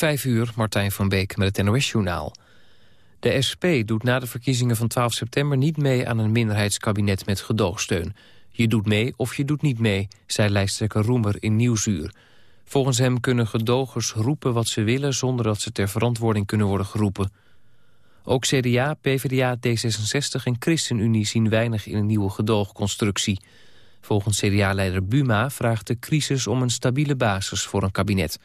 Vijf uur, Martijn van Beek met het NOS-journaal. De SP doet na de verkiezingen van 12 september niet mee aan een minderheidskabinet met gedoogsteun. Je doet mee of je doet niet mee, zei lijsttrekker Roemer in Nieuwsuur. Volgens hem kunnen gedogers roepen wat ze willen zonder dat ze ter verantwoording kunnen worden geroepen. Ook CDA, PvdA, D66 en ChristenUnie zien weinig in een nieuwe gedoogconstructie. Volgens CDA-leider Buma vraagt de crisis om een stabiele basis voor een kabinet.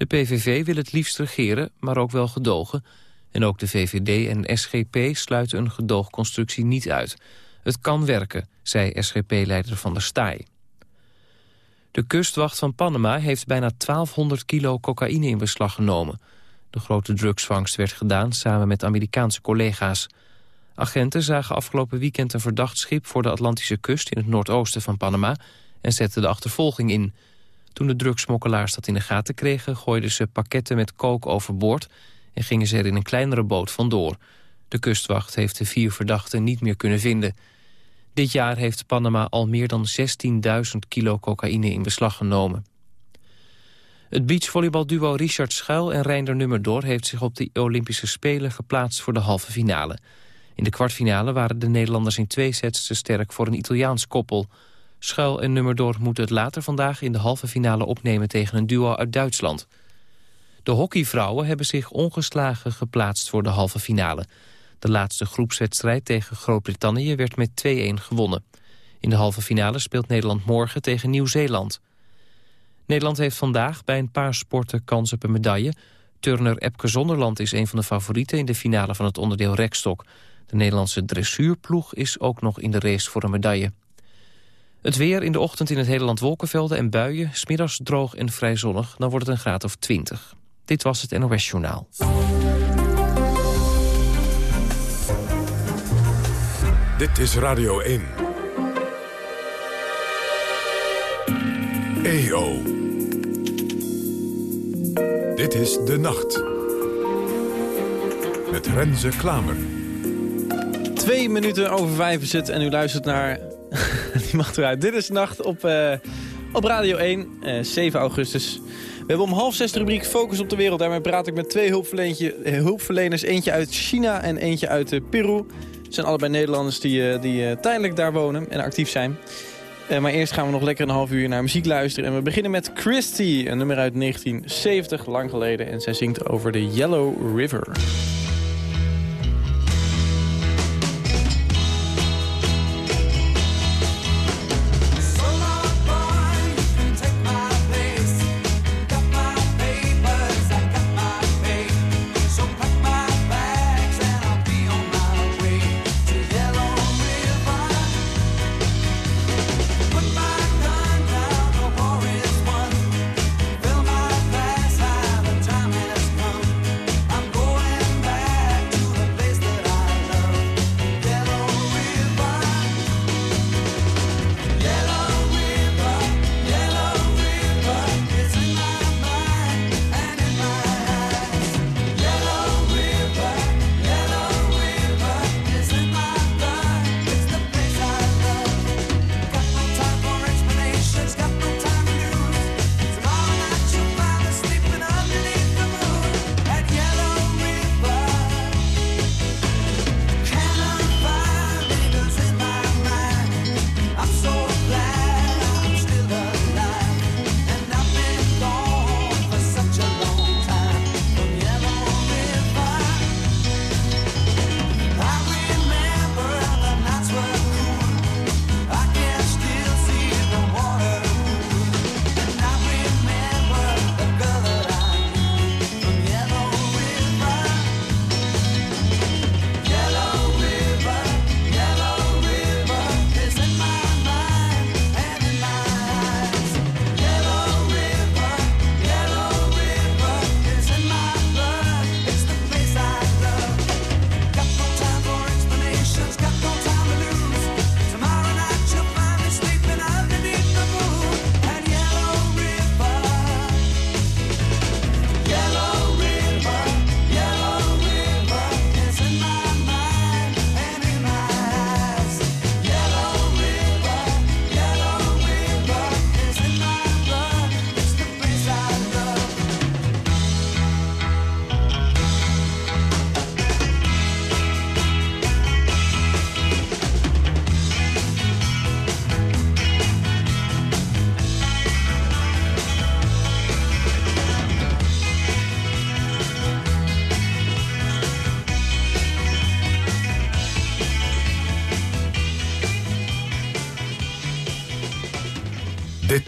De PVV wil het liefst regeren, maar ook wel gedogen. En ook de VVD en SGP sluiten een gedoogconstructie niet uit. Het kan werken, zei SGP-leider Van der Staaij. De kustwacht van Panama heeft bijna 1200 kilo cocaïne in beslag genomen. De grote drugsvangst werd gedaan samen met Amerikaanse collega's. Agenten zagen afgelopen weekend een verdacht schip voor de Atlantische kust in het noordoosten van Panama en zetten de achtervolging in. Toen de drugsmokkelaars dat in de gaten kregen... gooiden ze pakketten met kook overboord... en gingen ze er in een kleinere boot vandoor. De kustwacht heeft de vier verdachten niet meer kunnen vinden. Dit jaar heeft Panama al meer dan 16.000 kilo cocaïne in beslag genomen. Het beachvolleybalduo Richard Schuil en Reinder Nummerdoor... heeft zich op de Olympische Spelen geplaatst voor de halve finale. In de kwartfinale waren de Nederlanders in twee sets te sterk voor een Italiaans koppel... Schuil en Nummerdoor moeten het later vandaag in de halve finale opnemen tegen een duo uit Duitsland. De hockeyvrouwen hebben zich ongeslagen geplaatst voor de halve finale. De laatste groepswedstrijd tegen Groot-Brittannië werd met 2-1 gewonnen. In de halve finale speelt Nederland morgen tegen Nieuw-Zeeland. Nederland heeft vandaag bij een paar sporten kans op een medaille. Turner Epke Zonderland is een van de favorieten in de finale van het onderdeel rekstok. De Nederlandse dressuurploeg is ook nog in de race voor een medaille. Het weer in de ochtend in het hele land wolkenvelden en buien. Smiddags droog en vrij zonnig. Dan wordt het een graad of 20. Dit was het NOS Journaal. Dit is Radio 1. EO. Dit is De Nacht. Met Renze Klamer. Twee minuten over vijf is het en u luistert naar Die mag eruit. Dit is Nacht op, uh, op Radio 1, uh, 7 augustus. We hebben om half zes de rubriek Focus op de Wereld. Daarmee praat ik met twee hulpverleners. Eentje uit China en eentje uit Peru. Het zijn allebei Nederlanders die, die tijdelijk daar wonen en actief zijn. maar eerst gaan we nog lekker een half uur naar muziek luisteren. En we beginnen met Christy, een nummer uit 1970, lang geleden. En zij zingt over de Yellow River.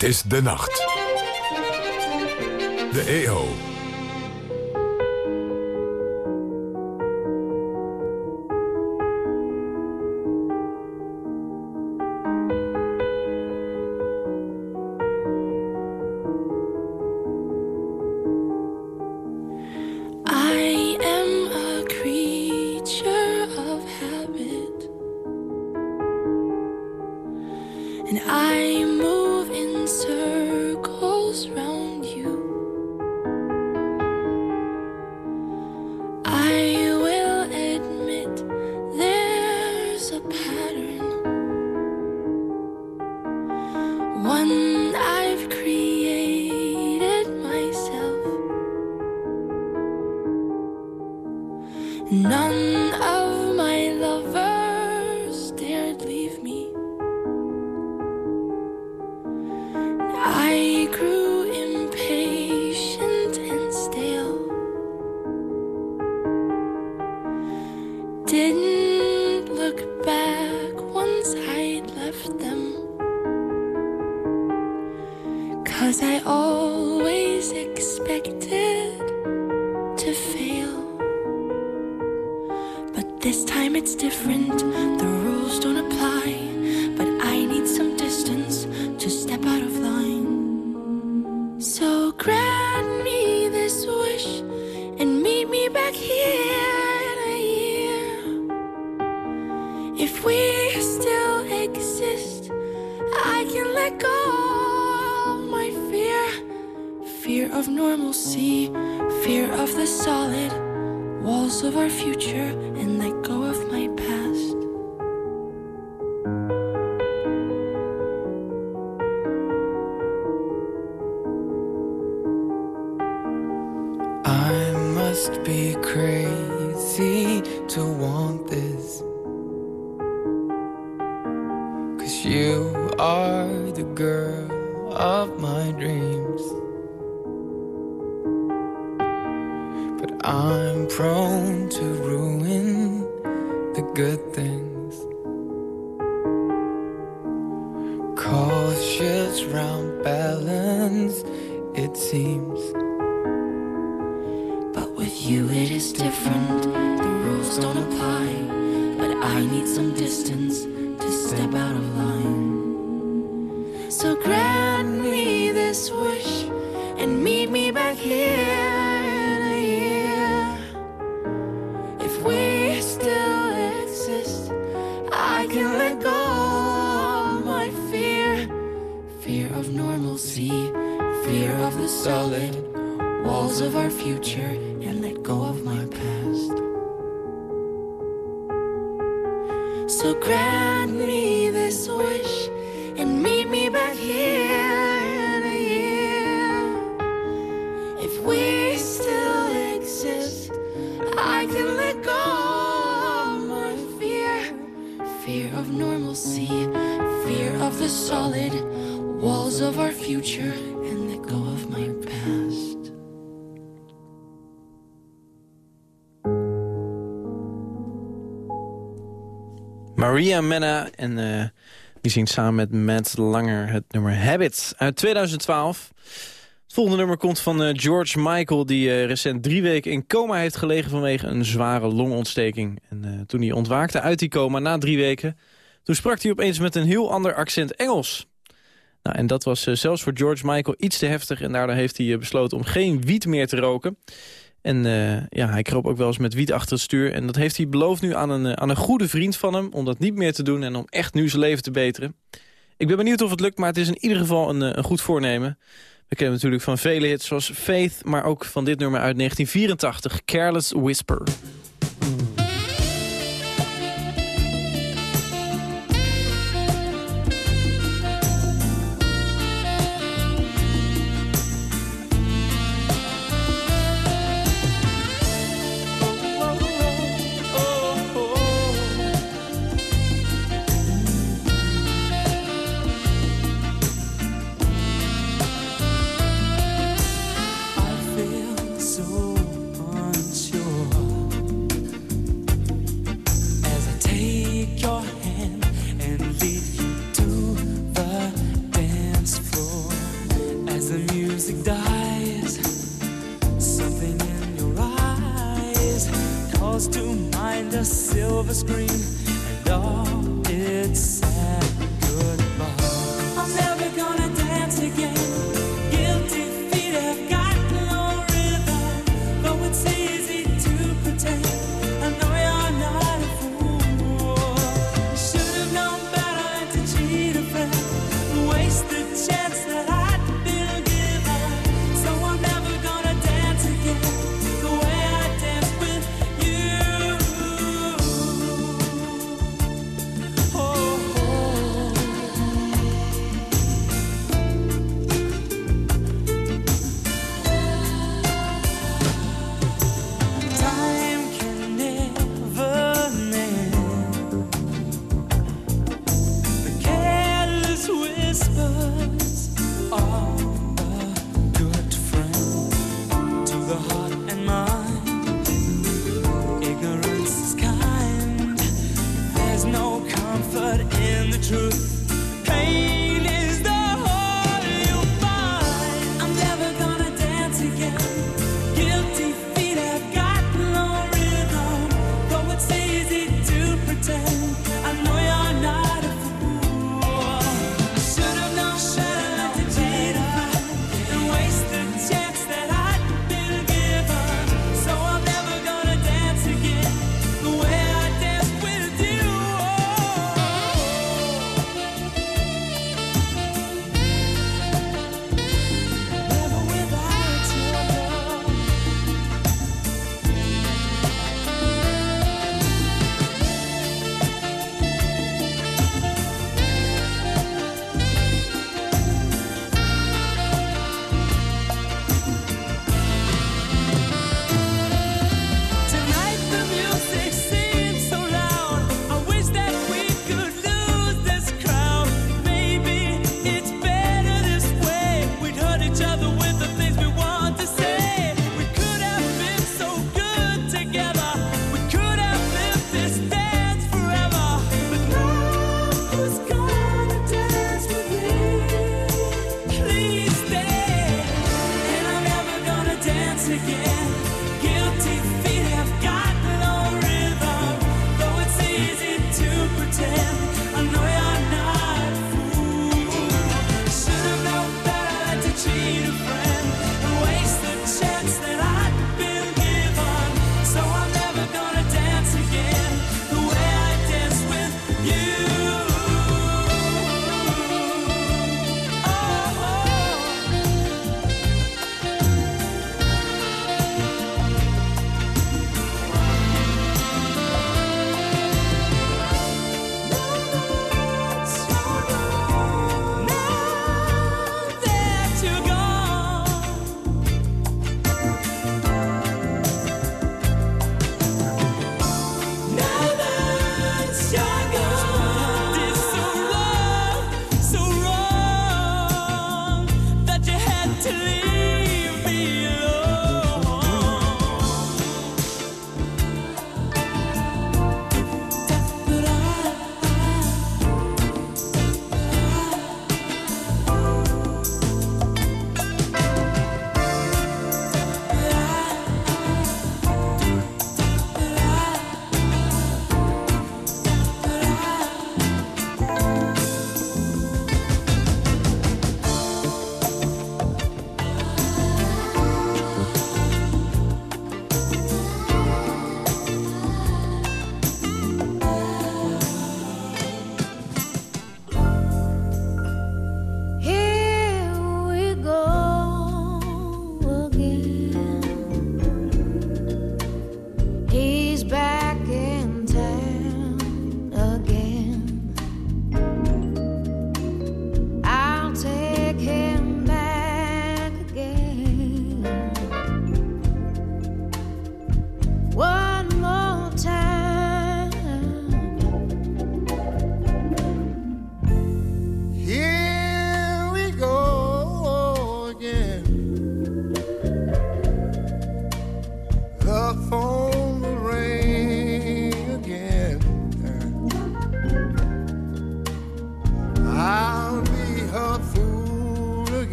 Dit is De Nacht. De EO. I must be crazy to want this. Cause you are the girl of my dreams. But I'm prone to ruin the good things. Cautious round balance, it seems. Menna en eh, die zingt samen met Matt Langer het nummer Habits uit 2012. Het volgende nummer komt van eh, George Michael... die eh, recent drie weken in coma heeft gelegen vanwege een zware longontsteking. En toen hij ontwaakte uit die coma na drie weken... toen sprak hij opeens met een heel ander accent Engels. Nou, en dat was zelfs voor George Michael iets te heftig... en daardoor heeft hij besloten om geen wiet meer te roken... En eh, ja, hij kroop ook wel eens met wiet achter het stuur. En dat heeft hij beloofd nu aan een, eh, aan een goede vriend van hem... om dat niet meer te doen en om echt nu zijn leven te beteren. Ik ben benieuwd of het lukt, maar het is in ieder geval een, eh, een goed voornemen. We kennen natuurlijk van vele hits zoals Faith... maar ook van dit nummer uit 1984, Careless Whisper.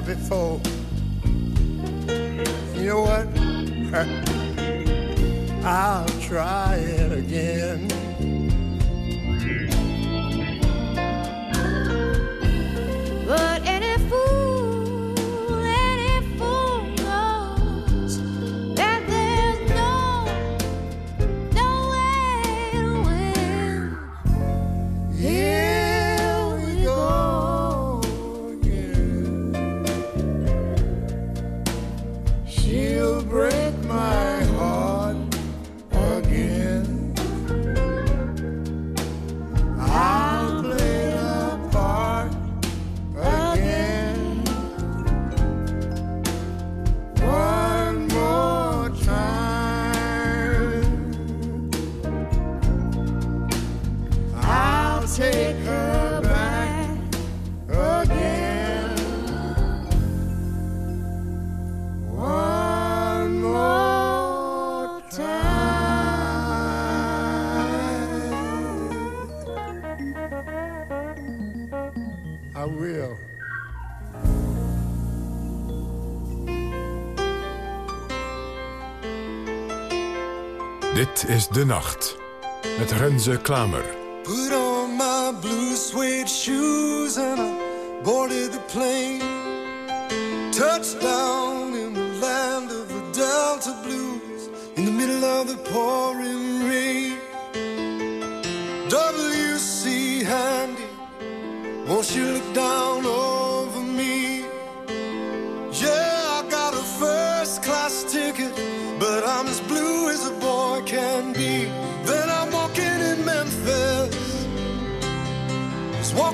There before. You know what? I'll try it again. De Nacht. Met Renze Klamer. Put on my blue suede shoes and I boarded the plane. Touchdown in the land of the Delta Blues in the middle of the pouring rain. W.C. Handy, won't you look down over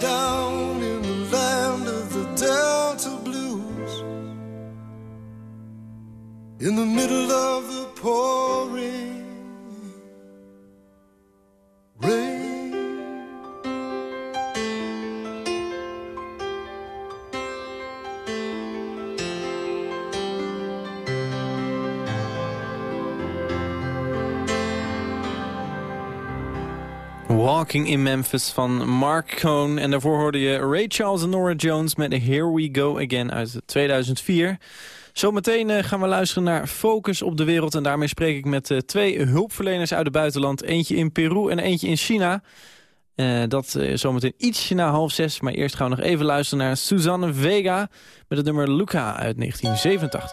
down in the land of the Delta Blues. In the middle of the port. Walking in Memphis van Mark Cohn. En daarvoor hoorde je Ray Charles en Nora Jones met Here We Go Again uit 2004. Zometeen eh, gaan we luisteren naar Focus op de Wereld. En daarmee spreek ik met eh, twee hulpverleners uit het buitenland. Eentje in Peru en eentje in China. Eh, dat uh, zometeen ietsje na half zes. Maar eerst gaan we nog even luisteren naar Suzanne Vega... met het nummer Luca uit 1987.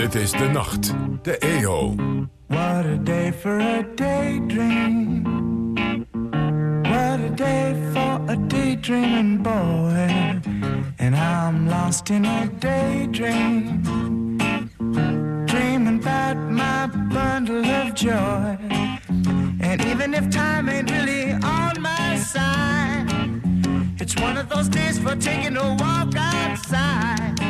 Dit is De Nacht, de EO. What a day for a daydream. What a day for a daydreaming boy. And I'm lost in a daydream. Dreaming about my bundle of joy. And even if time ain't really on my side, it's one of those days for taking a walk outside.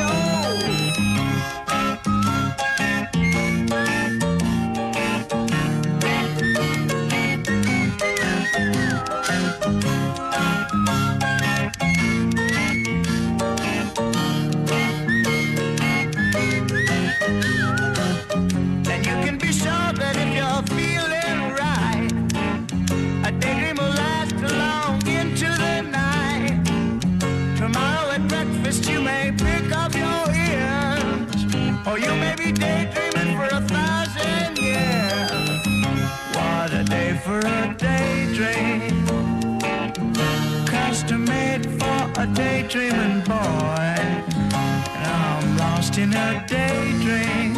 a daydreaming boy, and I'm lost in a daydream.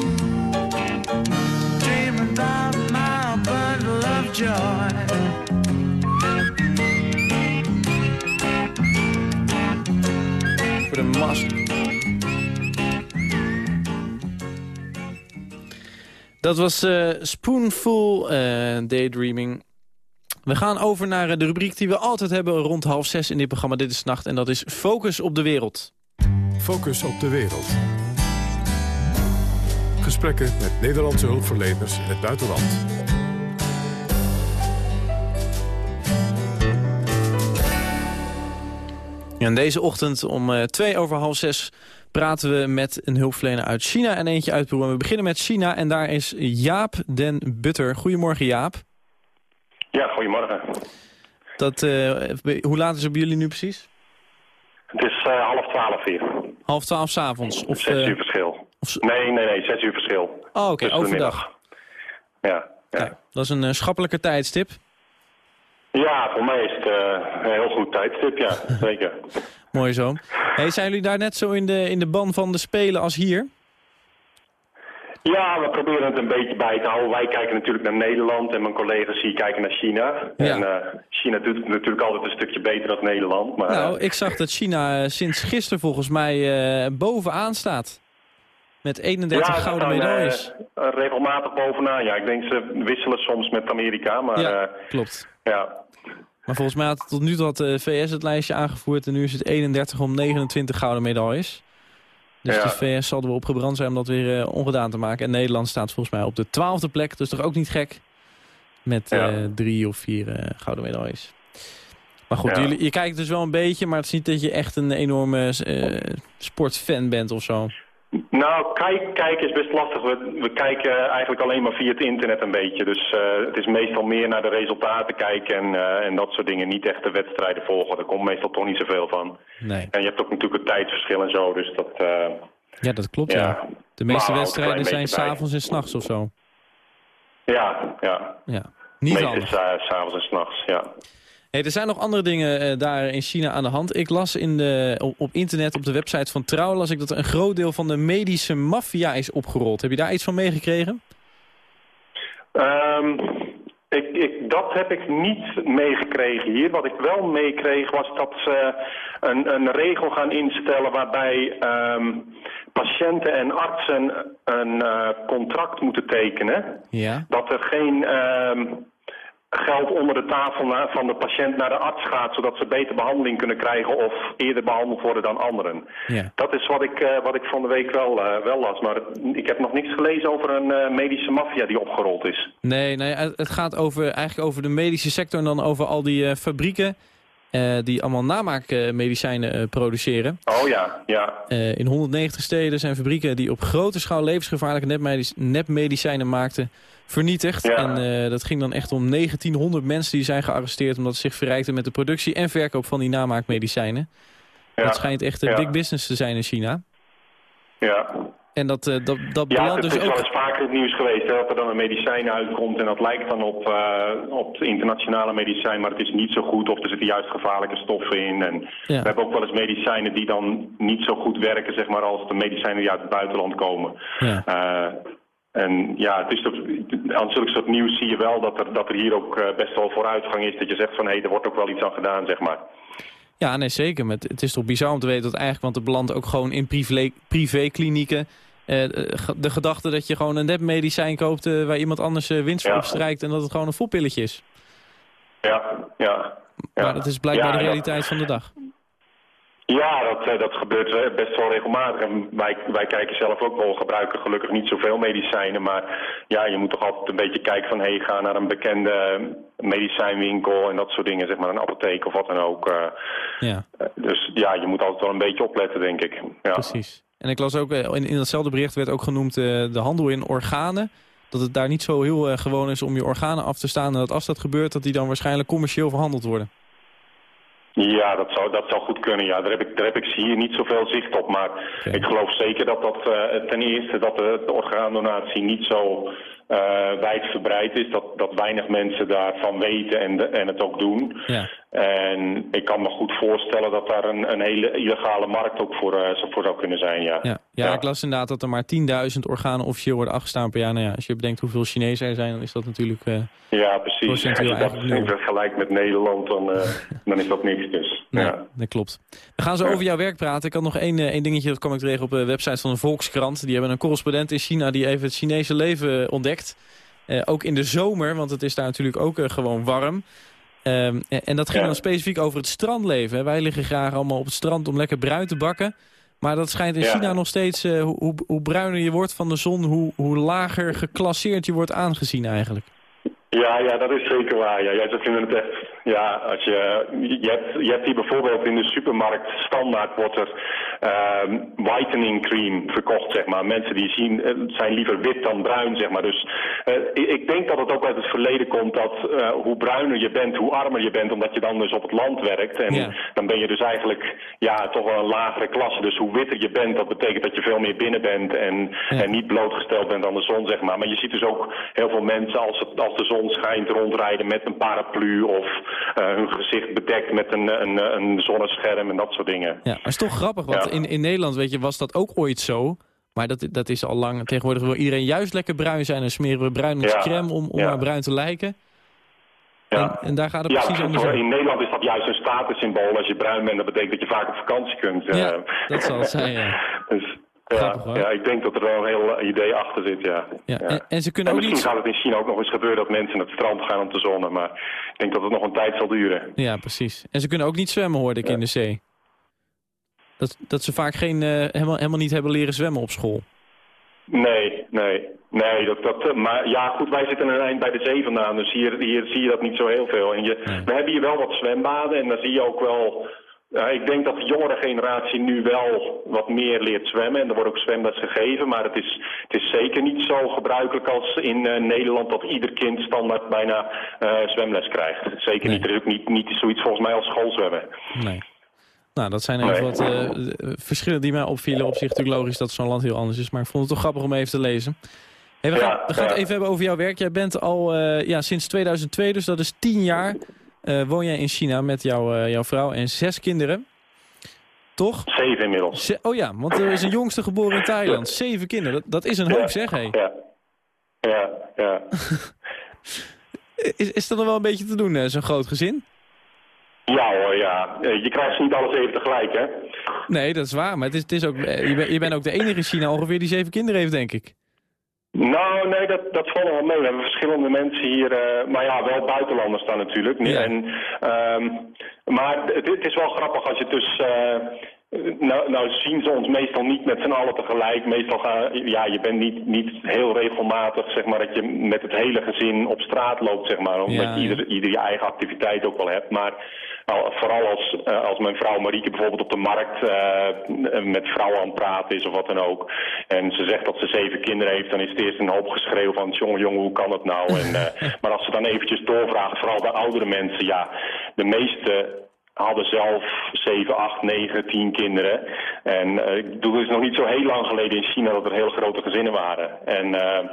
dreaming about my bundle of joy. Dat was uh, Spoonful uh, Daydreaming We gaan over naar eh, de rubriek die we altijd hebben rond half zes in dit programma Dit is Nacht. En dat is Focus op de Wereld. Focus op de wereld. Gesprekken met Nederlandse hulpverleners in het buitenland. En deze ochtend om eh, twee over half zes praten we met een hulpverlener uit China en eentje uit Peru. En We beginnen met China en daar is Jaap den Butter. Goedemorgen Jaap. Ja, goedemorgen. Dat, eh, hoe laat is het bij jullie nu precies? Het is eh, half twaalf hier. Half twaalf 's avonds? Of, Zes eh, uur verschil. of- Nee, nee, nee, zes uur verschil. Oh, oké, de overdag. Ja, ja. Kijk, dat is een schappelijke tijdstip. ja, voor mij is het een heel goed tijdstip, ja, zeker. Mooi zo. Hey, zijn jullie daar net zo in de, in de ban van de Spelen als hier? Ja, we proberen het een beetje bij te houden. Wij kijken natuurlijk naar Nederland en mijn collega's hier kijken naar China. Ja. En eh, China doet het natuurlijk altijd een stukje beter dan Nederland. Maar Nou, eh, ik zag dat China eh, sinds gisteren volgens mij bovenaan staat. Met 31 ja, ze gouden medailles. eh, regelmatig bovenaan. Ja, ik denk ze wisselen soms met Amerika, maar ja. klopt. ja. Maar volgens mij had tot nu toe had de VS het lijstje aangevoerd... en nu is het 31 om 29 gouden medailles. Dus Ja. de VS zal er wel op gebrand zijn om dat weer eh, ongedaan te maken. En Nederland staat volgens mij op de twaalfde plek. Dus toch ook niet gek. Met Ja. eh, drie of vier eh, gouden medailles. Maar goed, Ja. jullie, je kijkt dus wel een beetje... maar het is niet dat je echt een enorme sportfan bent of zo. Nou, kijk, kijken is best lastig. We, we kijken eigenlijk alleen maar via het internet een beetje. Dus eh, het is meestal meer naar de resultaten kijken en, eh, en dat soort dingen. Niet echt de wedstrijden volgen. Daar komt meestal toch niet zoveel van. Nee. En je hebt ook natuurlijk een tijdsverschil en zo. Dus dat, eh, Ja, dat klopt, ja. ja. De meeste Nou, wedstrijden zijn s'avonds en s'nachts of zo. Ja, ja. Ja. Niet uh, s'avonds en s'nachts, ja. Hey, er zijn nog andere dingen eh, daar in China aan de hand. Ik las in de, op, op internet, op de website van Trouw... las ik dat een groot deel van de medische maffia is opgerold. Heb je daar iets van meegekregen? Ehm, ik, ik, dat heb ik niet meegekregen hier. Wat ik wel meekreeg was dat ze een, een regel gaan instellen waarbij ehm, patiënten en artsen een eh, contract moeten tekenen. Ja. Dat er geen ehm, geld onder de tafel van de patiënt naar de arts gaat... zodat ze beter behandeling kunnen krijgen of eerder behandeld worden dan anderen. ja. Dat is wat ik, eh, wat ik van de week wel, eh, wel las. Maar ik heb nog niks gelezen over een eh, medische maffia die opgerold is. Nee, nee, het gaat over, eigenlijk over de medische sector... en dan over al die fabrieken die allemaal namaakmedicijnen eh, produceren. Oh ja, ja. In 190 steden zijn fabrieken die op grote schaal levensgevaarlijke nepmedic- nepmedicijnen maakten vernietigd. Ja. En eh, dat ging dan echt om 1900 mensen die zijn gearresteerd... omdat ze zich verrijkten met de productie en verkoop van die namaakmedicijnen. ja. Dat schijnt echt een Ja. big business te zijn in China. Ja, En dat, eh, dat, dat ja belandt het dus is wel ook... eens vaker het nieuws geweest hè, dat er dan een medicijn uitkomt en dat lijkt dan op, eh, op het internationale medicijn, maar het is niet zo goed of er zitten juist gevaarlijke stoffen in. En Ja. we hebben ook wel eens medicijnen die dan niet zo goed werken, zeg maar, als de medicijnen die uit het buitenland komen. Ja. Eh, en ja, het is toch, aan zulke soort nieuws zie je wel dat er, dat er hier ook eh, best wel vooruitgang is. Dat je zegt van hé, er wordt ook wel iets aan gedaan, zeg maar. Ja, nee, zeker. Maar het, is toch bizar om te weten dat eigenlijk... want het belandt ook gewoon in privé, privéklinieken... eh, de- gedachte dat je gewoon een nepmedicijn koopt... eh, waar iemand anders eh, winst voor Ja. opstrijkt... en dat het gewoon een volpilletje is. Ja, ja. ja. Maar dat is blijkbaar Ja, de realiteit van de dag. Ja, dat, eh, dat gebeurt eh, best wel regelmatig. En wij, wij kijken zelf ook wel, gebruiken gelukkig niet zoveel medicijnen. Maar ja, je moet toch altijd een beetje kijken van... hé, hey, ga naar een bekende medicijnwinkel en dat soort dingen. Zeg maar een apotheek of wat dan ook. eh. Ja, dus ja, je moet altijd wel een beetje opletten, denk ik. Ja. precies. En ik las ook, in, in datzelfde bericht werd ook genoemd de handel in organen. Dat het daar niet zo heel gewoon is om je organen af te staan. En dat als dat gebeurt, dat die dan waarschijnlijk commercieel verhandeld worden. Ja, dat zou, dat zou goed kunnen. Ja, daar heb ik, daar heb ik hier niet zoveel zicht op. Maar ik geloof zeker dat dat eh, ten eerste dat de, de orgaandonatie niet zo eh wijdverbreid is. Dat, dat weinig mensen daarvan weten en, de- en het ook doen. Ja, En ik kan me goed voorstellen dat daar een, een hele illegale markt ook voor, eh, voor zou kunnen zijn, ja. Ja, ja, ik las inderdaad dat er maar 10.000 organen officieel worden afgestaan per jaar. Nou ja, als je bedenkt hoeveel Chinezen er zijn, dan is dat natuurlijk... eh, Ja, precies. Als je dat vergelijkt met Nederland, dan, dan is dat niks dus. Nee, Ja. dat klopt. We gaan zo over jouw werk praten. Ik had nog één, één dingetje, dat kwam ik tegen op de website van de Volkskrant. Die hebben een correspondent in China die even het Chinese leven ontdekt. Eh, ook in de zomer, want het is daar natuurlijk ook eh, gewoon warm. Ehm, en- dat ging Ja. dan specifiek over het strandleven. hè. Wij liggen graag allemaal op het strand om lekker bruin te bakken. Maar dat schijnt in Ja. China nog steeds, eh, hoe, hoe, hoe bruiner je wordt van de zon, hoe, hoe lager geclasseerd je wordt aangezien eigenlijk. Ja, ja, dat is zeker waar. Ja, ja, ze vinden het echt... Ja, als je, je, hebt, je hebt hier bijvoorbeeld in de supermarkt standaard wordt er ehm, whitening cream verkocht, zeg maar. Mensen die zien, eh, zijn liever wit dan bruin, zeg maar. Dus eh, ik, denk dat het ook uit het verleden komt dat eh, hoe bruiner je bent, hoe armer je bent, omdat je dan dus op het land werkt. En Ja. dan ben je dus eigenlijk ja, toch wel een lagere klasse. Dus hoe witter je bent, dat betekent dat je veel meer binnen bent en, Ja. en niet blootgesteld bent aan de zon, zeg maar. Maar je ziet dus ook heel veel mensen als, het, als de zon schijnt rondrijden met een paraplu of hun gezicht bedekt met een, een, een zonnescherm en dat soort dingen. Ja, maar het is toch grappig, want Ja. In, in Nederland weet je, was dat ook ooit zo. Maar dat, dat is al lang. Tegenwoordig wil iedereen juist lekker bruin zijn en smeren we bruin met Ja, crème om, om ja. maar bruin te lijken. Ja. En, en daar gaat het Ja, precies hoor. in Nederland is dat juist een statussymbool. Als je bruin bent, dat betekent dat je vaak op vakantie kunt. Ja, eh. dat zal het zijn, ja. dus, ja, Grappig, ja, ik denk dat er wel een heel idee achter zit, ja. Ja, en- en ze kunnen En ook misschien niet- gaat het in China ook nog eens gebeuren dat mensen naar het strand gaan om te zonnen. Maar ik denk dat het nog een tijd zal duren. Ja, precies. En ze kunnen ook niet zwemmen, hoorde ik in de zee. Dat, dat ze vaak geen, eh, helemaal, helemaal niet hebben leren zwemmen op school. Nee, nee. Nee, dat, dat, eh, maar ja, goed, wij zitten een eind bij de zee vandaan, dus hier, hier zie je dat niet zo heel veel. En je, We hebben hier wel wat zwembaden en dan zie je ook wel... ja, ik denk dat de jongere generatie nu wel wat meer leert zwemmen en er wordt ook zwemles gegeven, maar het is, het is zeker niet zo gebruikelijk als in eh, Nederland dat ieder kind standaard bijna eh, zwemles krijgt. Zeker Nee. niet, er is ook niet, niet zoiets volgens mij als schoolzwemmen. Nee. Nou, dat zijn even wat eh, verschillen die mij opvielen. Op zich natuurlijk logisch dat zo'n land heel anders is. Maar ik vond het toch grappig om even te lezen. Hey, we Ja, gaan, we gaan het even hebben over jouw werk. Jij bent al eh, ja, sinds 2002, dus dat is tien jaar, eh, woon jij in China met jouw, jouw vrouw en zes kinderen. Toch? Zeven inmiddels. Ze- oh ja, want er is een jongste geboren in Thailand. Zeven kinderen, dat, dat is een hoop Ja. zeg. Hey. Ja, ja, ja. Is, is dat nog wel een beetje te doen, zo'n groot gezin? Ja hoor, ja. Eh, Je krijgt ze niet alles even tegelijk, hè? Nee, dat is waar. Maar het is, het is ook, eh, je, bent, je bent ook de enige in China ongeveer die zeven kinderen heeft, denk ik. Nou, nee, dat, dat valt wel mee. We hebben verschillende mensen hier, eh, maar ja, wel buitenlanders dan natuurlijk. Ja. En, ehm, maar het, het is wel grappig als je dus... nou, nou zien ze ons meestal niet met z'n allen tegelijk. Meestal gaan, ja, je bent niet, niet heel regelmatig, zeg maar, dat je met het hele gezin op straat loopt, zeg maar. Omdat Ja, je ieder, ieder je eigen activiteit ook wel hebt. Maar nou, vooral als, eh, als mijn vrouw Marieke bijvoorbeeld op de markt eh, met vrouwen aan het praten is of wat dan ook. En ze zegt dat ze zeven kinderen heeft, dan is het eerst een hoop geschreeuw van jongen, jongen, hoe kan dat nou? En, eh, maar als ze dan eventjes doorvragen, vooral de oudere mensen, ja, de meeste hadden zelf 7, 8, 9, 10 kinderen. En eh, ik bedoel, het is nog niet zo heel lang geleden in China dat er hele grote gezinnen waren. En eh,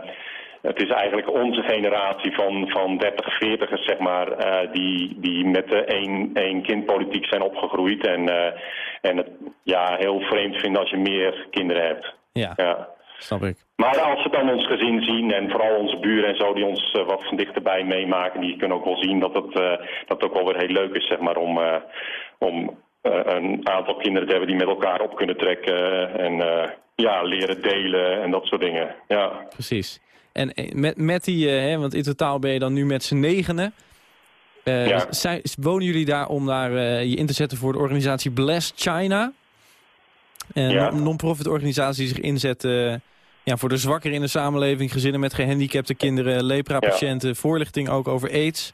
het is eigenlijk onze generatie van, van 30, 40ers, zeg maar, eh, die, die met de één, één kindpolitiek zijn opgegroeid. En, en het ja, heel vreemd vinden als je meer kinderen hebt. Ja, Ja. Snap ik. Maar als ze dan ons gezin zien en vooral onze buren en zo die ons eh, wat van dichterbij meemaken, die kunnen ook wel zien dat het, eh, dat het ook wel weer heel leuk is zeg maar, om, eh, om een aantal kinderen te hebben die met elkaar op kunnen trekken en ja, leren delen en dat soort dingen. Ja. Precies. En met, met die, hè, want in totaal ben je dan nu met z'n negenen. Ja. wonen jullie daar om daar je in te zetten voor de organisatie Bless China? Een Ja. non-profit organisatie die zich inzet ja, voor de zwakkeren in de samenleving. Gezinnen met gehandicapte kinderen, lepra-patiënten, voorlichting ook over aids.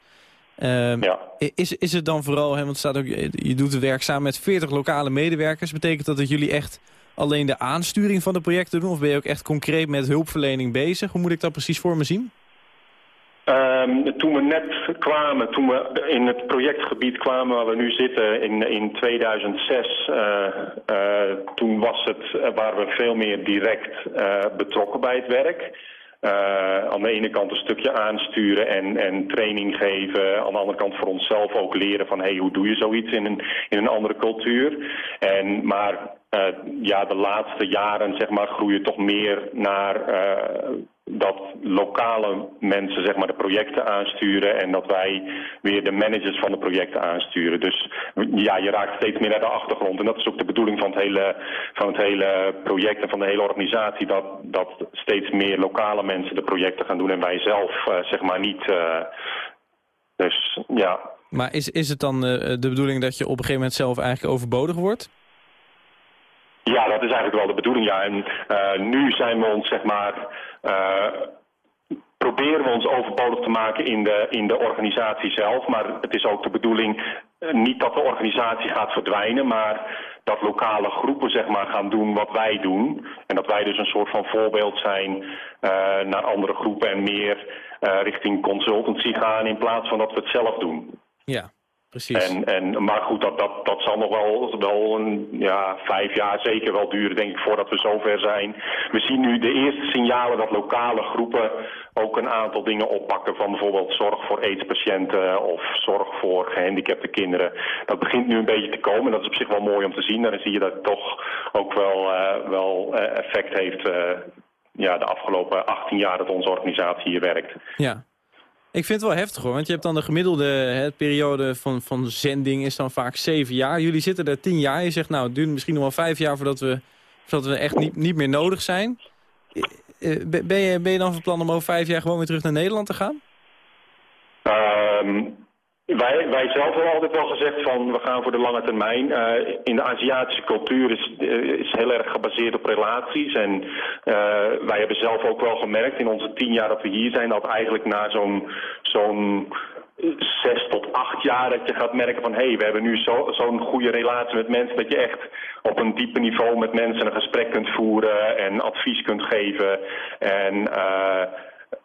Ehm, Ja. Is, is het dan vooral, hè, want staat ook, je je doet het werk samen met 40 lokale medewerkers. Betekent dat dat jullie echt alleen de aansturing van de projecten doen? Of ben je ook echt concreet met hulpverlening bezig? Hoe moet ik dat precies voor me zien? Ehm, toen we net kwamen, toen we in het projectgebied kwamen waar we nu zitten in, in 2006, eh, eh, toen was het, eh, waren we veel meer direct betrokken bij het werk. aan de ene kant een stukje aansturen en, en training geven. Aan de andere kant voor onszelf ook leren van hey, hoe doe je zoiets in een, in een andere cultuur. En, maar ja, de laatste jaren zeg maar, groeien toch meer naar dat lokale mensen zeg maar, de projecten aansturen en dat wij weer de managers van de projecten aansturen. Dus ja, je raakt steeds meer naar de achtergrond. En dat is ook de bedoeling van het hele, van het hele project en van de hele organisatie, dat, dat steeds meer lokale mensen de projecten gaan doen en wij zelf eh, zeg maar niet. eh, dus ja, Maar is, is het dan eh, de bedoeling dat je op een gegeven moment zelf eigenlijk overbodig wordt? Ja, dat is eigenlijk wel de bedoeling, ja. En eh, nu zijn we ons, zeg maar, eh, proberen we ons overbodig te maken in de, in de organisatie zelf. Maar het is ook de bedoeling eh, niet dat de organisatie gaat verdwijnen, maar dat lokale groepen, zeg maar, gaan doen wat wij doen. En dat wij dus een soort van voorbeeld zijn naar andere groepen en meer richting consultancy gaan in plaats van dat we het zelf doen. Ja, precies. En, en, maar goed, dat, dat, dat zal nog wel, wel een ja, vijf jaar zeker wel duren, denk ik, voordat we zover zijn. We zien nu de eerste signalen dat lokale groepen ook een aantal dingen oppakken. Van bijvoorbeeld zorg voor aidspatiënten of zorg voor gehandicapte kinderen. Dat begint nu een beetje te komen. Dat is op zich wel mooi om te zien. Dan zie je dat het toch ook wel, eh, wel eh, effect heeft eh, ja, de afgelopen 18 jaar dat onze organisatie hier werkt. Ja. Ik vind het wel heftig hoor, want je hebt dan de gemiddelde hè, periode van, van zending is dan vaak zeven jaar. Jullie zitten er tien jaar. Je zegt nou, het duurt misschien nog wel vijf jaar voordat we, voordat we echt niet, niet meer nodig zijn. Eh, eh, Ben ben je, ben je dan van plan om over vijf jaar gewoon weer terug naar Nederland te gaan? Ehm, wij, wij zelf hebben altijd wel gezegd van we gaan voor de lange termijn. Eh, in de Aziatische cultuur is, eh, is heel erg gebaseerd op relaties. En eh, wij hebben zelf ook wel gemerkt in onze tien jaar dat we hier zijn... dat eigenlijk na zo'n zo'n zes tot acht jaar dat je gaat merken van... hé, hey, we hebben nu zo- zo'n goede relatie met mensen... dat je echt op een diepe niveau met mensen een gesprek kunt voeren... en advies kunt geven. En...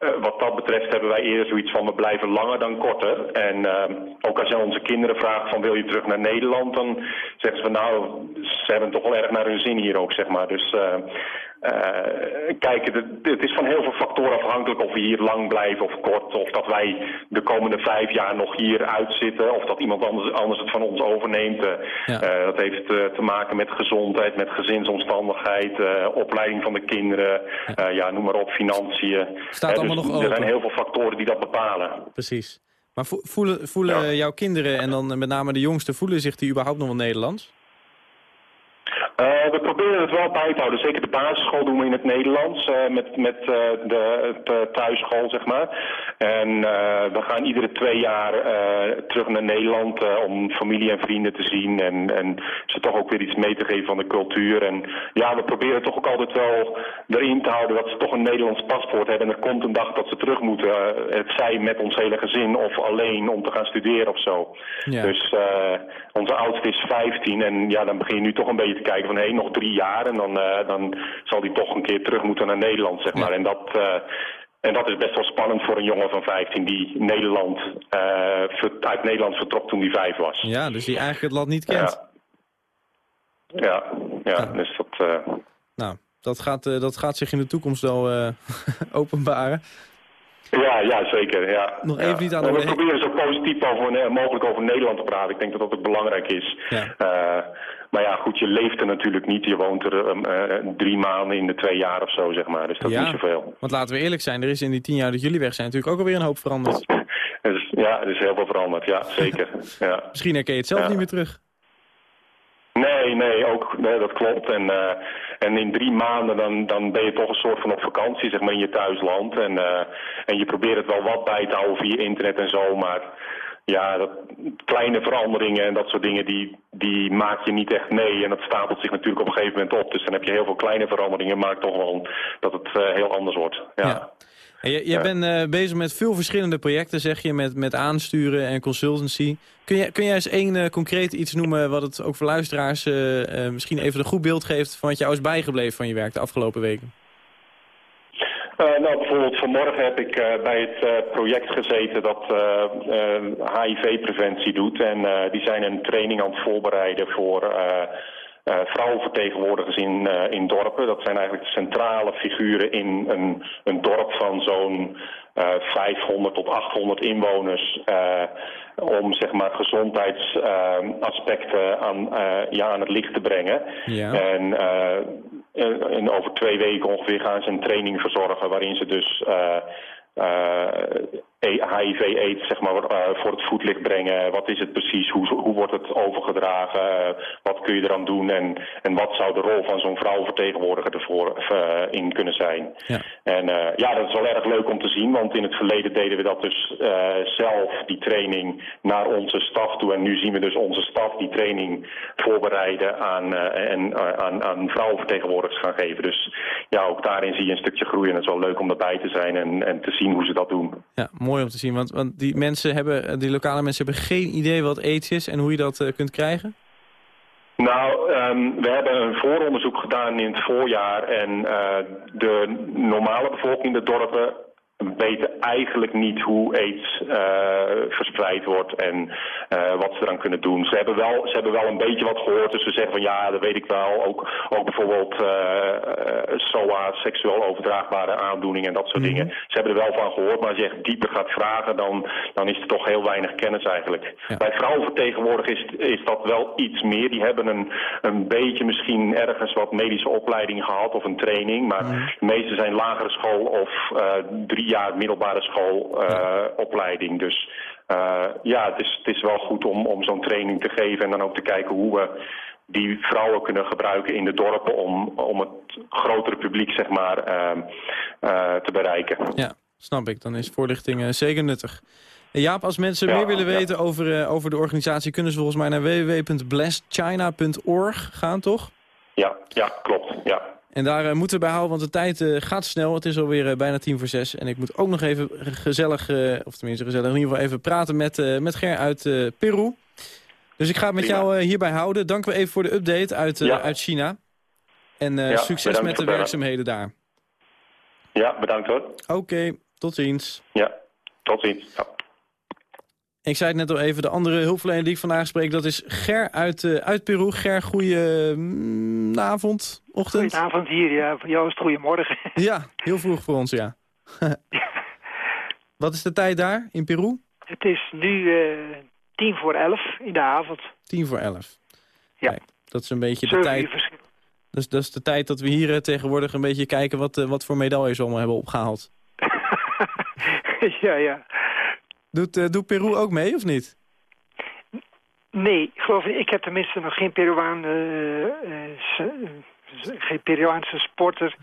eh, wat dat betreft hebben wij eerder zoiets van we blijven langer dan korter. En eh, ook als je aan onze kinderen vraagt van wil je terug naar Nederland, dan zeggen ze van nou, ze hebben toch wel erg naar hun zin hier ook, zeg maar. Dus eh, kijk, het, het is van heel veel factoren afhankelijk of we hier lang blijven of kort. Of dat wij de komende vijf jaar nog hier uitzitten. Of dat iemand anders, anders het van ons overneemt. Eh, Ja. dat heeft te maken met gezondheid, met gezinsomstandigheid, opleiding van de kinderen. eh, ja, noem maar op, financiën. Staat Er zijn heel veel factoren die dat bepalen. Precies. Maar vo- voelen, voelen Ja. jouw kinderen en dan met name de jongsten... voelen zich die überhaupt nog wel Nederlands? Eh, we proberen het wel bij te houden. Zeker de basisschool doen we in het Nederlands. eh, met met eh, de, de thuisschool, zeg maar. En we gaan iedere twee jaar terug naar Nederland om familie en vrienden te zien. En, en ze toch ook weer iets mee te geven van de cultuur. En ja, we proberen toch ook altijd wel erin te houden dat ze toch een Nederlands paspoort hebben. En er komt een dag dat ze terug moeten. het zij met ons hele gezin of alleen om te gaan studeren of zo. Ja. Dus onze oudste is 15 en ja, dan begin je nu toch een beetje te kijken van hé, nog drie jaar en dan, eh, dan zal die toch een keer terug moeten naar Nederland, zeg maar. Ja. En dat, eh, en dat is best wel spannend voor een jongen van 15 die Nederland, ver- uit Nederland vertrok toen hij vijf was. Ja, dus die eigenlijk het land niet kent. Ja, ja, ja dus dat... Nou, dat gaat, dat gaat zich in de toekomst wel openbaren. Ja, ja, zeker. Ja. Nog Ja. even niet aan de- We proberen zo positief over, eh, mogelijk over Nederland te praten. Ik denk dat dat ook belangrijk is. Ja. Eh, maar ja, goed, je leeft er natuurlijk niet. Je woont er eh, eh, drie maanden in de twee jaar of zo, zeg maar. Dus dat is niet zoveel. Want laten we eerlijk zijn, er is in die tien jaar dat jullie weg zijn natuurlijk ook alweer een hoop veranderd. Dus, ja, er is heel veel veranderd. Ja, zeker. ja. Misschien herken je het zelf niet meer terug. Nee, nee, ook, nee, dat klopt. En, eh, en in drie maanden dan, dan ben je toch een soort van op vakantie, zeg maar, in je thuisland. En, eh, en je probeert het wel wat bij te houden via internet en zo, maar ja, dat, kleine veranderingen en dat soort dingen, die, die maak je niet echt mee. En dat stapelt zich natuurlijk op een gegeven moment op. Dus dan heb je heel veel kleine veranderingen, maakt toch wel dat het eh, heel anders wordt. Ja. Ja. En je, je Ja. bent eh, bezig met veel verschillende projecten, zeg je, met, met aansturen en consultancy. Kun jij, kun jij eens één eh, concreet iets noemen wat het ook voor luisteraars eh, misschien even een goed beeld geeft van wat jou is bijgebleven van je werk de afgelopen weken? Nou, bijvoorbeeld vanmorgen heb ik bij het project gezeten dat HIV-preventie doet. En die zijn een training aan het voorbereiden voor, eh, eh, vrouwenvertegenwoordigers in, eh, in dorpen. Dat zijn eigenlijk de centrale figuren in een, een dorp van zo'n eh 500 tot 800 inwoners. eh, om zeg maar gezondheidsaspecten aan, eh, ja, aan het licht te brengen. Ja. En, eh, en- over twee weken ongeveer gaan ze een training verzorgen waarin ze dus eh, eh, HIV-aids zeg maar, eh, voor het voetlicht brengen. Wat is het precies? Hoe, hoe wordt het overgedragen? Eh, wat kun je eraan doen? En, en wat zou de rol van zo'n vrouwenvertegenwoordiger ervoor eh, in kunnen zijn? Ja. En ja, dat is wel erg leuk om te zien, want in het verleden deden we dat dus zelf, die training, naar onze staf toe. En nu zien we dus onze staf die training voorbereiden aan, en aan, aan vrouwenvertegenwoordigers gaan geven. Dus ja, ook daarin zie je een stukje groei en het is wel leuk om erbij te zijn en, en te zien hoe ze dat doen. Ja, mooi om te zien. Want, want die mensen hebben, die lokale mensen hebben geen idee wat aids is en hoe je dat eh, kunt krijgen. Nou, ehm, we hebben een vooronderzoek gedaan in het voorjaar en eh, de normale bevolking in de dorpen weten eigenlijk niet hoe aids eh, verspreid wordt en eh, wat ze eraan kunnen doen. Ze hebben, wel, ze hebben wel een beetje wat gehoord, dus ze zeggen van ja, dat weet ik wel. Ook, ook bijvoorbeeld eh, SOA, seksueel overdraagbare aandoeningen en dat soort dingen. Ze hebben er wel van gehoord, maar als je echt dieper gaat vragen, dan, dan is er toch heel weinig kennis eigenlijk. Ja. Bij vrouwenvertegenwoordigers is, is dat wel iets meer. Die hebben een, een beetje misschien ergens wat medische opleiding gehad of een training, maar de meeste zijn lagere school of drie jaar middelbare school eh. Dus eh, ja, het is, het is wel goed om, om zo'n training te geven en dan ook te kijken hoe we die vrouwen kunnen gebruiken in de dorpen om, om het grotere publiek zeg maar eh, eh, te bereiken. Ja, snap ik. Dan is voorlichting zeker nuttig. Jaap, als mensen Ja, meer willen ja. weten over, over de organisatie... kunnen ze volgens mij naar www.blesschina.org gaan, toch? Ja, ja klopt. Ja. En daar eh, moeten we bij houden, want de tijd eh, gaat snel. Het is alweer eh, bijna tien voor zes. En ik moet ook nog even gezellig, of tenminste gezellig... in ieder geval even praten met, met Ger uit Peru. Dus ik ga het met Prima. jou hierbij houden. Dank we even voor de update uit, Ja. uit China. En Ja, succes met de werkzaamheden daar. ja, bedankt hoor. Oké, tot ziens. Ja, tot ziens. Ja. Ik zei het net al even, de andere hulpverlener die ik vandaag spreek... dat is Ger uit, eh, uit Peru. Ger, goeie mm, avond, ochtend. Goedenavond hier, ja. Voor jou is het goedemorgen. Ja, heel vroeg voor ons, ja. Wat is de tijd daar in Peru? Het is nu eh, tien voor elf in de avond. Tien voor elf. Ja. Kijk, dat is een beetje de tijd. verschil. Dat is, dat is de tijd dat we hier eh, tegenwoordig een beetje kijken... wat, wat voor medailles we allemaal hebben opgehaald. ja, ja. Doet, eh, doet Peru ook mee, of niet? Nee, ik geloof ik heb tenminste nog geen Peruaan, eh, geen Peruaanse sporter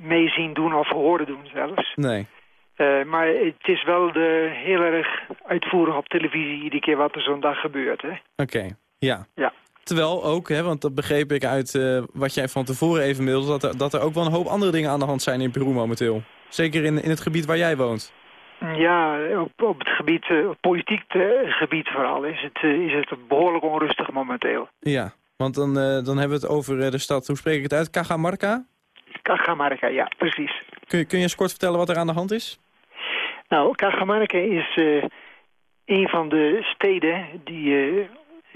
mee zien doen of horen doen zelfs. Nee. Maar het is wel de, heel erg uitvoerig op televisie iedere keer wat er zo'n dag gebeurt. Hè? Oké, ja. Ja. Terwijl ook, hè, want dat begreep ik uit wat jij van tevoren even mailde... Dat er, dat er ook wel een hoop andere dingen aan de hand zijn in Peru momenteel. Zeker in, in het gebied waar jij woont. Ja, op, op het gebied, eh, op politiek eh, gebied vooral is het, eh, is het behoorlijk onrustig momenteel. Ja, want dan, dan hebben we het over de stad, hoe spreek ik het uit? Cajamarca? Cajamarca, ja, precies. Kun, je- kun je eens kort vertellen wat er aan de hand is? Nou, Cajamarca is een van de steden die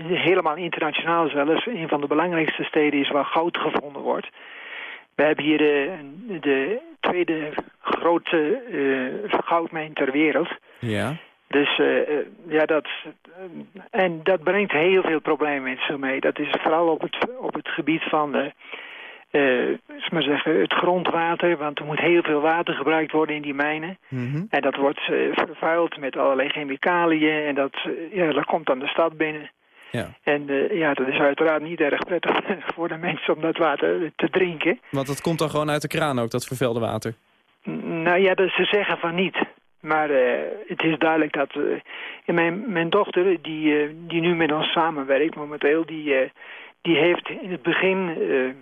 helemaal internationaal zelfs... een van de belangrijkste steden is waar goud gevonden wordt. We hebben hier de, de tweede grote eh, goudmijn ter wereld. Ja. Dus eh, eh, ja, dat, eh, en dat brengt heel veel problemen met zich mee. Dat is vooral op het, op het gebied van eh eh, zullen we maar zeggen, het grondwater. Want er moet heel veel water gebruikt worden in die mijnen. Mhm. En dat wordt eh, vervuild met allerlei chemicaliën. En dat, eh, ja, dat komt dan de stad binnen. Ja. En eh, ja, dat is uiteraard niet erg prettig voor de mensen om dat water te drinken. Want dat komt dan gewoon uit de kraan ook, dat vervuilde water. Nou ja, dat ze zeggen van niet. Maar eh, het is duidelijk dat... en mijn, mijn dochter, die, die nu met ons samenwerkt momenteel... die, die heeft in het begin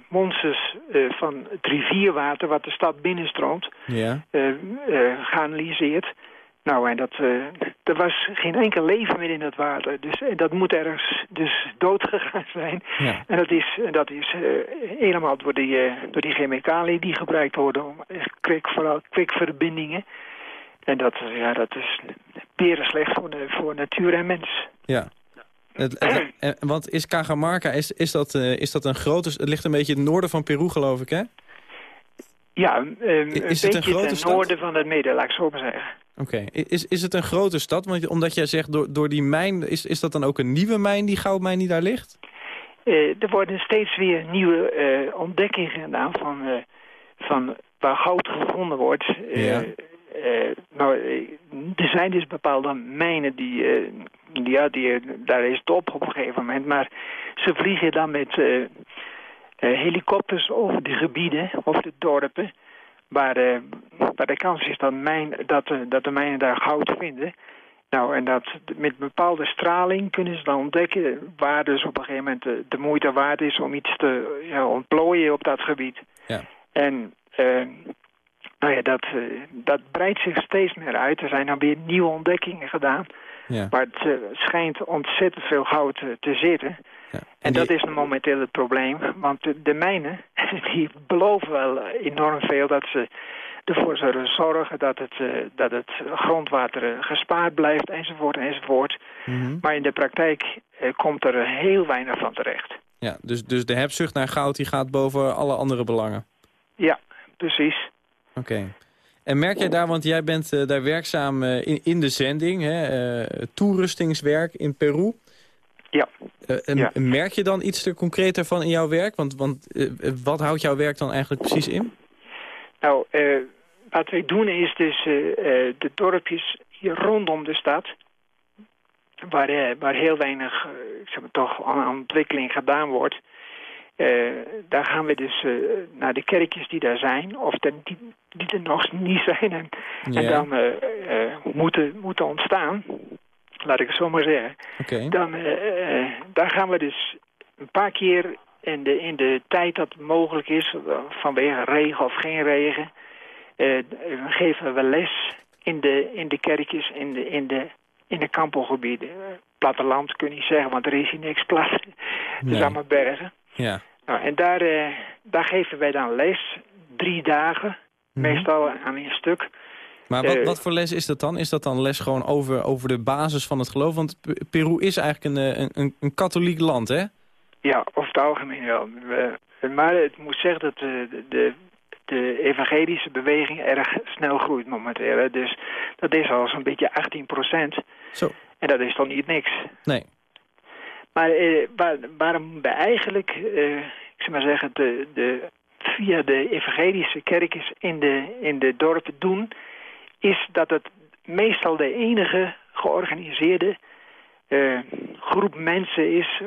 monsters van het rivierwater... wat de stad binnenstroomt, Ja. eh, geanalyseerd. Nou, en dat, eh, er was geen enkel leven meer in dat water. Dus en dat moet ergens dus doodgegaan zijn. Ja. En dat is, dat is eh, helemaal door die, eh, door die chemicaliën die gebruikt worden om echt kwik, vooral kwikverbindingen. En dat, ja, dat is beren slecht voor, de, voor natuur en mens. Ja. Het, het- en- want is Cajamarca, is, is, dat, eh, is dat een grote... Het ligt een beetje in het noorden van Peru, geloof ik, hè? Ja, een, een Is het een beetje grote ten stad? noorden van het midden, laat ik zo maar zeggen. Oké. Is, is het een grote stad? Want, omdat jij zegt, door, door die mijn... Is, is dat dan ook een nieuwe mijn, die goudmijn die daar ligt? Eh, er worden steeds weer nieuwe eh, ontdekkingen gedaan van, eh, van waar goud gevonden wordt. Ja. nou, er zijn dus bepaalde mijnen die, die, ja, die, daar is het op op een gegeven moment. Maar ze vliegen dan met helikopters over de gebieden, over de dorpen. Waar, eh, waar de kans is dat, mijn, dat, eh, dat de mijnen daar goud vinden. Nou, en dat met bepaalde straling kunnen ze dan ontdekken waar dus op een gegeven moment de, de moeite waard is om iets te ja, ontplooien op dat gebied. Ja. En eh, nou ja, dat, eh, dat breidt zich steeds meer uit. Er zijn dan weer nieuwe ontdekkingen gedaan. Ja. Maar het eh, schijnt ontzettend veel goud eh, te zitten. Ja. En die- dat is momenteel het probleem. Want de, de mijnen, die beloven wel enorm veel dat ze ervoor zullen zorgen dat het, eh, dat het grondwater eh, gespaard blijft enzovoort enzovoort. Mhm. Maar in de praktijk eh, komt er heel weinig van terecht. Ja, dus, dus de hebzucht naar goud die gaat boven alle andere belangen. Ja, precies. Oké. En merk jij daar, want jij bent daar werkzaam in, in de zending, hè, toerustingswerk in Peru. Ja. Eh, en Ja. Merk je dan iets er concreter van in jouw werk? Want, want eh, eh, wat houdt jouw werk dan eigenlijk precies in? Nou, wat wij doen is dus de dorpjes hier rondom de stad... waar, waar heel weinig ik zeg maar, toch aan ontwikkeling gedaan wordt... daar gaan we dus naar de kerkjes die daar zijn... of de, die, die er nog niet zijn en, dan moeten, moeten ontstaan... laat ik het zo maar zeggen... Dan eh, eh, daar gaan we dus een paar keer in de, in de tijd dat mogelijk is, vanwege regen of geen regen, eh, geven we les in de, in de kerkjes, in de, in de, in de kampelgebieden. Platteland kun je niet zeggen, want er is hier niks plat. Het is allemaal bergen. Ja. Nou, en daar, daar geven wij dan les, drie dagen, Mhm. meestal aan een stuk. Maar wat, Eh, wat voor les is dat dan? Is dat dan les gewoon over, over de basis van het geloof? Want Pe- Peru is eigenlijk een, eh, een, een, een katholiek land, hè? Ja, over het algemeen wel. We- maar het moet zeggen dat de, de, de evangelische beweging erg snel groeit momenteel. Dus dat is al zo'n beetje 18 procent. Zo. En dat is toch niet niks. Nee. Maar eh, waar, waarom we eigenlijk, eh, ik zou maar zeggen, de, de, via de evangelische kerkjes in de, in de dorpen doen... is dat het meestal de enige georganiseerde eh, groep mensen is...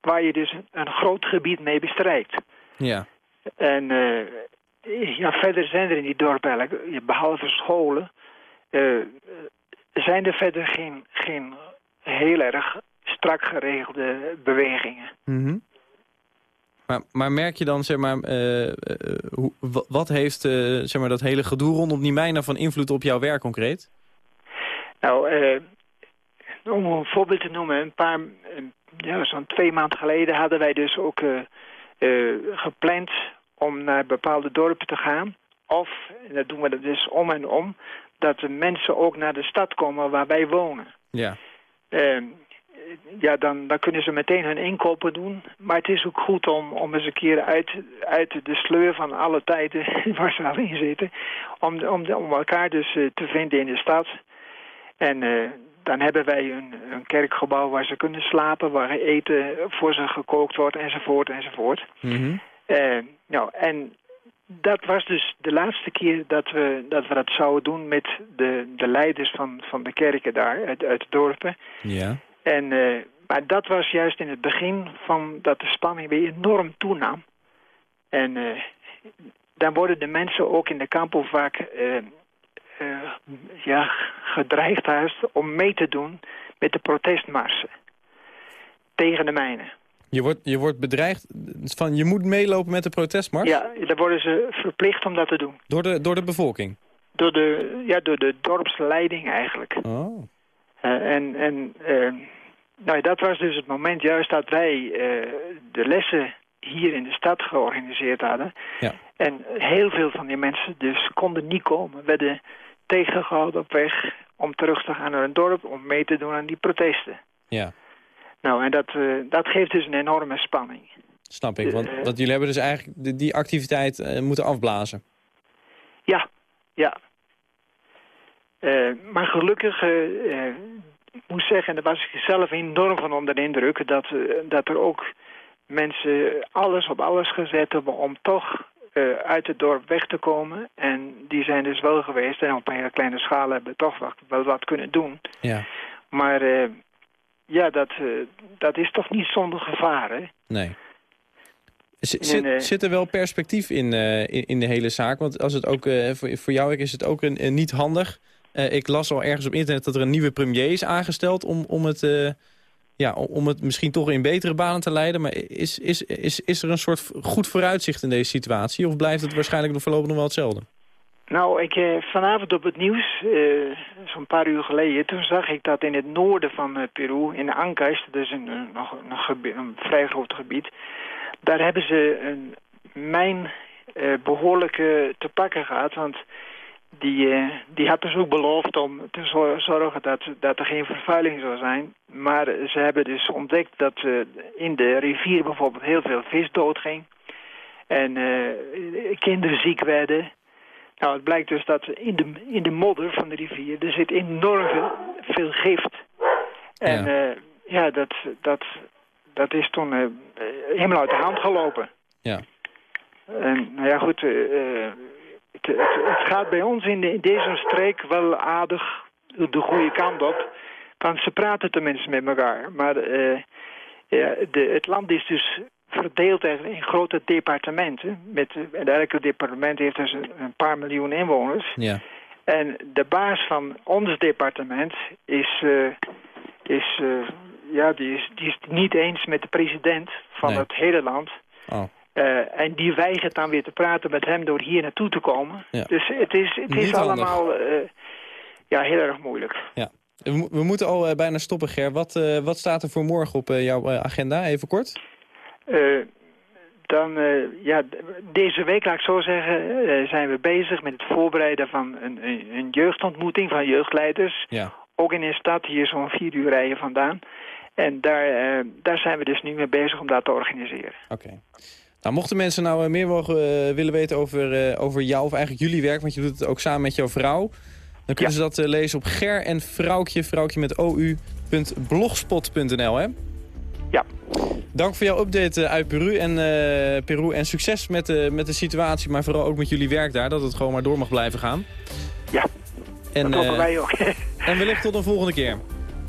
waar je dus een groot gebied mee bestrijkt. Ja. En eh, ja, verder zijn er in die dorpen behalve scholen... eh, zijn er verder geen, geen heel erg strak geregelde bewegingen. Mhm. Maar, maar merk je dan, zeg maar, eh, eh, hoe, wat heeft eh, zeg maar, dat hele gedoe rondom die mijnen van invloed op jouw werk concreet? Nou, om een voorbeeld te noemen, een paar, ja, zo'n twee maanden geleden hadden wij dus ook gepland om naar bepaalde dorpen te gaan. Of, en dat doen we dus om en om, dat de mensen ook naar de stad komen waar wij wonen. Ja. Eh, ja, dan, dan kunnen ze meteen hun inkopen doen. Maar het is ook goed om, om eens een keer uit, uit de sleur van alle tijden waar ze al in zitten... om, om, om elkaar dus eh, te vinden in de stad. En eh, dan hebben wij een, een kerkgebouw waar ze kunnen slapen... waar eten voor ze gekookt wordt, enzovoort, enzovoort. Mhm. Eh, nou, en dat was dus de laatste keer dat we dat, we dat zouden doen... met de, de leiders van, van de kerken daar, uit, uit de dorpen... Ja. En, eh, maar dat was juist in het begin van dat de spanning weer enorm toenam. En eh, dan worden de mensen ook in de kampen vaak eh, ja, gedreigd om mee te doen met de protestmarsen tegen de mijnen. Je wordt, je wordt bedreigd van je moet meelopen met de protestmars Ja, dan worden ze verplicht om dat te doen. door, de, door de bevolking. Door de, ja, door de dorpsleiding eigenlijk. Oh. Eh, en en eh, nou, ja, dat was dus het moment juist dat wij eh, de lessen hier in de stad georganiseerd hadden. Ja. En heel veel van die mensen dus konden niet komen. Werden tegengehouden op weg om terug te gaan naar hun dorp... om mee te doen aan die protesten. Ja. Nou, en dat, dat geeft dus een enorme spanning. Snap ik, want, want jullie hebben dus eigenlijk die, activiteit moeten afblazen. Ja, ja. Eh, maar gelukkig, eh, eh, ik moet zeggen, en daar was ik zelf enorm van onder de indruk... dat, dat er ook mensen alles op alles gezet hebben om toch uit het dorp weg te komen. En die zijn dus wel geweest en op een hele kleine schaal hebben toch wat, wel wat kunnen doen. Ja, Maar ja, dat, dat is toch niet zonder gevaar, hè? nee. En, Zit, zit er wel perspectief in, in, in de hele zaak? Want als het ook, voor, voor jou is het ook een, een niet handig. Eh, ik las al ergens op internet dat er een nieuwe premier is aangesteld... om, om, het, eh, ja, om- het misschien toch in betere banen te leiden. Maar is, is, is, is er een soort goed vooruitzicht in deze situatie? Of blijft het waarschijnlijk voorlopig nog wel hetzelfde? Nou, ik, eh, vanavond op het nieuws, zo'n paar uur geleden, toen zag ik dat in het noorden van Peru, in Ancash, dat is een, een, vrij groot gebied, daar hebben ze een mijn eh, behoorlijk eh, te pakken gehad, want die, eh, die had dus ook beloofd om te zor- zorgen dat, dat er geen vervuiling zou zijn. Maar ze hebben dus ontdekt dat eh, in de rivier bijvoorbeeld heel veel vis doodging. En eh, kinderen ziek werden. Nou, het blijkt dus dat in de, in de modder van de rivier... er zit enorm veel, veel gift. En Ja. ja, dat, dat, dat is toen helemaal uit de hand gelopen. Ja. En nou ja, goed... het, het, het gaat bij ons in, de- in deze streek wel aardig de goede kant op. Want ze praten tenminste met elkaar. Maar eh, ja, de, het land is dus verdeeld in grote departementen. Met, en elke departement heeft dus een, een paar miljoen inwoners. Ja. En de baas van ons departement is, eh, is, eh, ja, die is, die is niet eens met de president van Nee. het hele land. Oh. Eh, en die weigert dan weer te praten met hem door hier naartoe te komen. Ja. Dus het is, het is Niet allemaal eh, ja, heel erg moeilijk. Ja. We, mo- we moeten al eh, bijna stoppen, Ger. Wat, wat staat er voor morgen op jouw agenda? Even kort. Dan, ja, deze week, laat ik zo zeggen, zijn we bezig met het voorbereiden van een, een, jeugdontmoeting van jeugdleiders. Ja. Ook in een stad, hier zo'n vier uur rijden vandaan. En daar, daar zijn we dus nu mee bezig om dat te organiseren. Oké. Nou, mochten mensen nou eh, meer eh, willen weten over, eh, over jou, of eigenlijk jullie werk... want je doet het ook samen met jouw vrouw... dan kunnen ze dat lezen op ger en vrouwtje, vrouwtje met ou.blogspot.nl, hè? Ja. Dank voor jouw update uit Peru en, Peru en succes met, de met de situatie... maar vooral ook met jullie werk daar, dat het gewoon maar door mag blijven gaan. Ja, En, dat wij ook. en wellicht tot een volgende keer.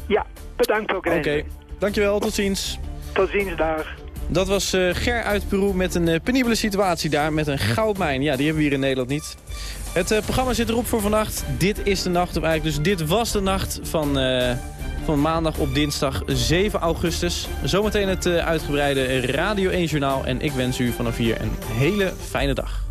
ja, bedankt ook. Oké, Rene. dankjewel, tot ziens. Tot ziens, dag. Dat was eh, Ger uit Peru met een eh, penibele situatie daar met een goudmijn. Ja, die hebben we hier in Nederland niet. Het eh, programma zit erop voor vannacht. Dit is de nacht, of eigenlijk dus dit was de nacht van, van maandag op dinsdag 7 augustus. Zometeen het uitgebreide Radio 1 Journaal. En ik wens u vanaf hier een hele fijne dag.